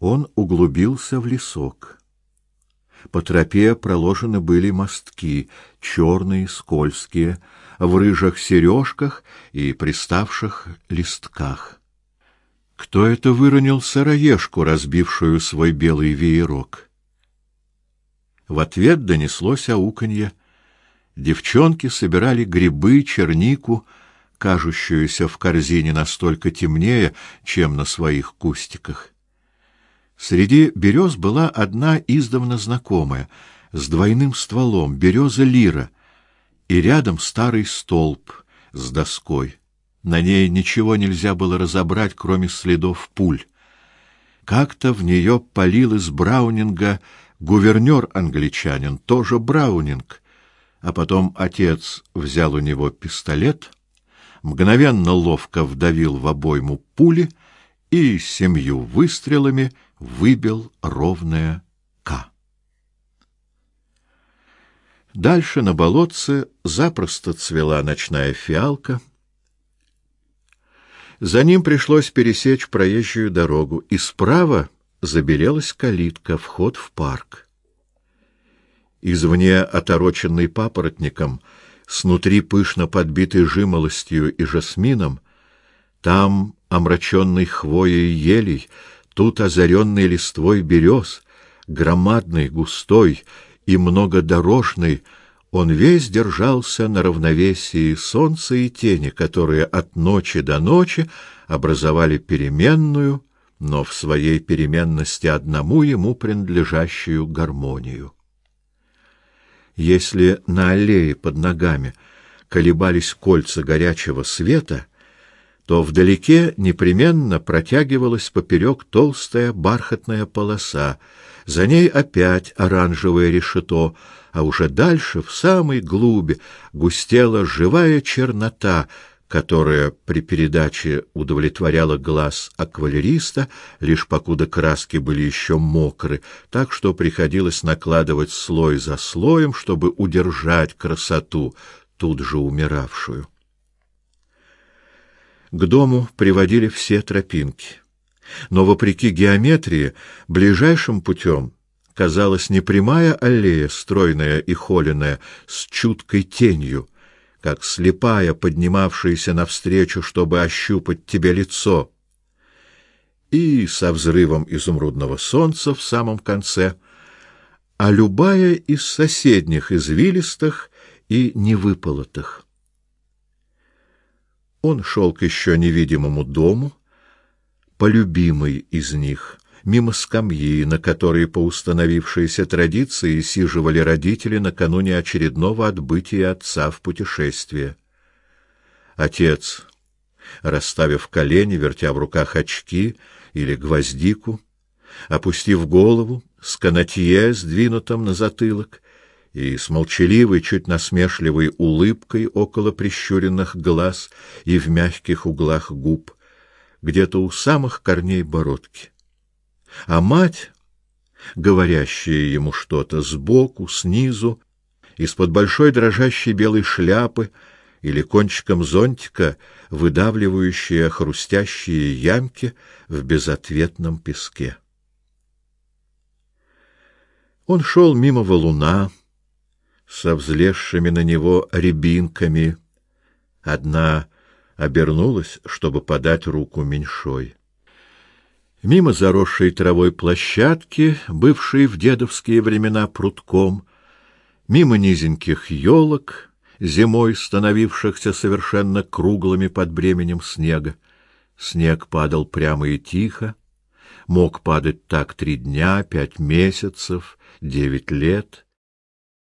он углубился в лесок. По тропе проложены были мостки, черные, скользкие, в рыжих сережках и приставших листках. Кто это выронил сыроежку, разбившую свой белый веерок? В ответ донеслось ауканье. Девчонки собирали грибы, чернику, кажущуюся в корзине настолько темнее, чем на своих кустиках. Среди берез была одна издавна знакомая, с двойным стволом, береза лира, и рядом старый столб с доской. На ней ничего нельзя было разобрать, кроме следов пуль. Как-то в нее полил из Браунинга гувернер-англичанин, тоже Браунинг, а потом отец взял у него пистолет, мгновенно ловко вдавил в обойму пули и семью выстрелами — выбил ровное «К». Дальше на болотце запросто цвела ночная фиалка. За ним пришлось пересечь проезжую дорогу, и справа забелелась калитка, вход в парк. Извне отороченный папоротником, снутри пышно подбитый жимолостью и жасмином, там, омраченный хвоей елей, Тут озаренный листвой берез, громадный, густой и многодорожный, он весь держался на равновесии солнца и тени, которые от ночи до ночи образовали переменную, но в своей переменности одному ему принадлежащую гармонию. Если на аллее под ногами колебались кольца горячего света, то вдалеке непременно протягивалась поперек толстая бархатная полоса, за ней опять оранжевое решето, а уже дальше, в самой глуби, густела живая чернота, которая при передаче удовлетворяла глаз аквалериста, лишь покуда краски были еще мокры, так что приходилось накладывать слой за слоем, чтобы удержать красоту, тут же умиравшую. К дому приводили все тропинки. Но вопреки геометрии, ближайшим путем казалась не прямая аллея, стройная и холеная, с чуткой тенью, как слепая, поднимавшаяся навстречу, чтобы ощупать тебе лицо, и со взрывом изумрудного солнца в самом конце, а любая из соседних извилистых и невыполотых. Он шел к еще невидимому дому, полюбимый из них, мимо скамьи, на которой по установившейся традиции сиживали родители накануне очередного отбытия отца в путешествие. Отец, расставив колени, вертя в руках очки или гвоздику, опустив голову, с канатье, сдвинутым на затылок, и с молчаливой, чуть насмешливой улыбкой около прищуренных глаз и в мягких углах губ, где-то у самых корней бородки. А мать, говорящая ему что-то сбоку, снизу, из-под большой дрожащей белой шляпы или кончиком зонтика, выдавливающая хрустящие ямки в безответном песке. Он шел мимо валуна, со взлезшими на него рябинками. Одна обернулась, чтобы подать руку меньшой. Мимо заросшей травой площадки, бывшей в дедовские времена прутком, мимо низеньких елок, зимой становившихся совершенно круглыми под бременем снега. Снег падал прямо и тихо, мог падать так три дня, пять месяцев, девять лет —